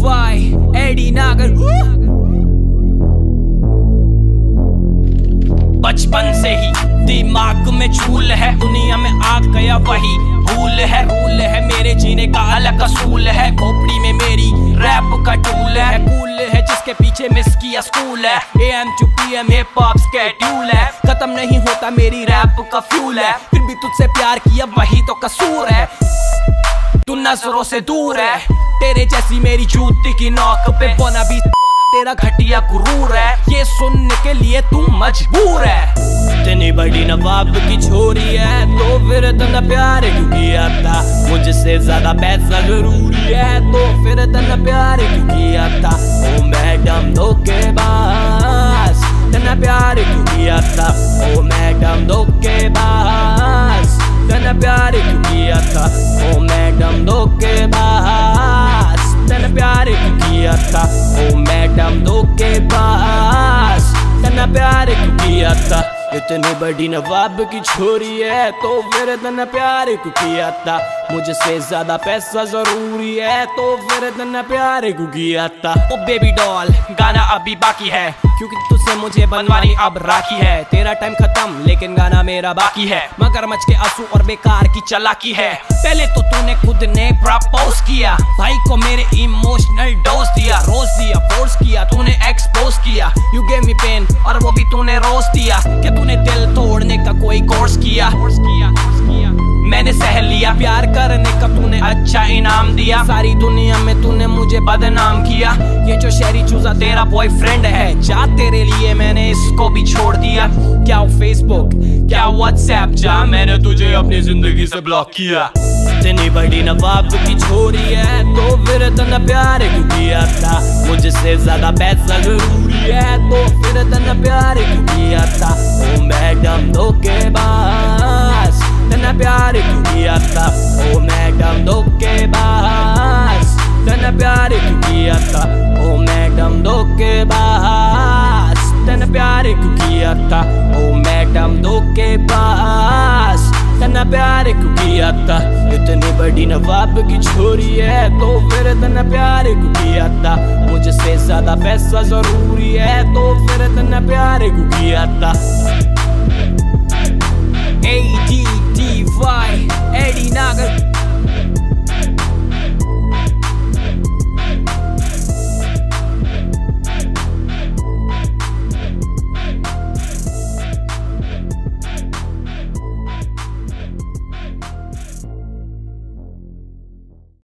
Y AD नागर। बचपन से ही दिमाग में झूल है, दुनिया में आ गया वही। भूल है, रूल है, मेरे जीने का अलग असूल है। खोपड़ी में मेरी रैप का टूल है। कूल है, जिसके पीछे मिस किया स्कूल है। A M to P M hip hop schedule है। खत्म नहीं होता मेरी रैप का फ्यूल है। फिर भी तुझसे प्यार किया, वही तो कसूर है। नज़रों से दूर है। तेरे जैसी मेरी जूती की नौक पे बोना भी तेरा घटिया गुरूर है। ये सुनने के लिए तू मजबूर है। इतनी बड़ी नवाब की छोरी है। तो फिर इतना प्यार क्यों किया था मुझसे ज़्यादा पैसा ज़रूरी है। तो फिर इतना प्यार क्यों किया था ओ मैडम धोखेबाज इतना प्यार क्यों किया था ओ मैडम धोखेबाज इतना प्यार क्यों किया था। ओ मैडम धोखेबाज इतना प्यार किया था ओ मैडम धोखेबाज इतनी बड़ी नवाब की छोरी है तो फिर इतना प्यार क्यों किया था। मुझसे ज़्यादा पैसा ज़रूरी है तो फिर इतना प्यार क्यों किया था। ओ बेबी डॉल गाना अभी बाकी है। क्योंकि तुझसे मुझे बनवानी अब राखी है। तेरा टाइम खत्म लेकिन गाना मेरा बाकी है। मगर मच के आँसू और बेकार की चलाकी है। पहले तो तूने खुद ने प्रपोज किया। भाई को मेरे इमोशनल डोज दिया रोज दिया फोर्स किया तूने एक्सपोज किया। यू गेव मी पेन और वो भी तूने रोज दिया कि तूने दिल तोड़ने का कोई कोर्स किया। मैंने सह लिया प्यार करने का, तूने अच्छा इनाम दिया। सारी दुनिया में तूने मुझे बदनाम किया। ये जो शहरी चूजा तेरा बॉयफ्रेंड है, जा तेरे लिए मैंने इसको भी छोड़ दिया। क्या फेसबुक क्या व्हाट्सएप जा। मैंने तुझे अपनी ज़िंदगी से ब्लॉक किया। इतनी बड़ी नवाब की छोरी है तो फिर इतना प्यार क्यों किया था? मुझसे ज़्यादा पैसा ज़रूरी है तो फिर इतना प्यार क्यों किया था? ओ मैडम धोखेबाज इतना प्यार क्यों किया था? ओ मैडम धोखेबाज इतना प्यार क्यों किया था? ओ मैडम धोखेबाज इतना प्यार क्यों किया था? ओ मैडम धोखेबाज इतना प्यार को किया था इतनी बड़ी नवाब की छोरी है तो फिर तना प्यार क्यों किया था मुझसे ज़्यादा पैसा ज़रूरी है तो फिर इतना प्यार को किया था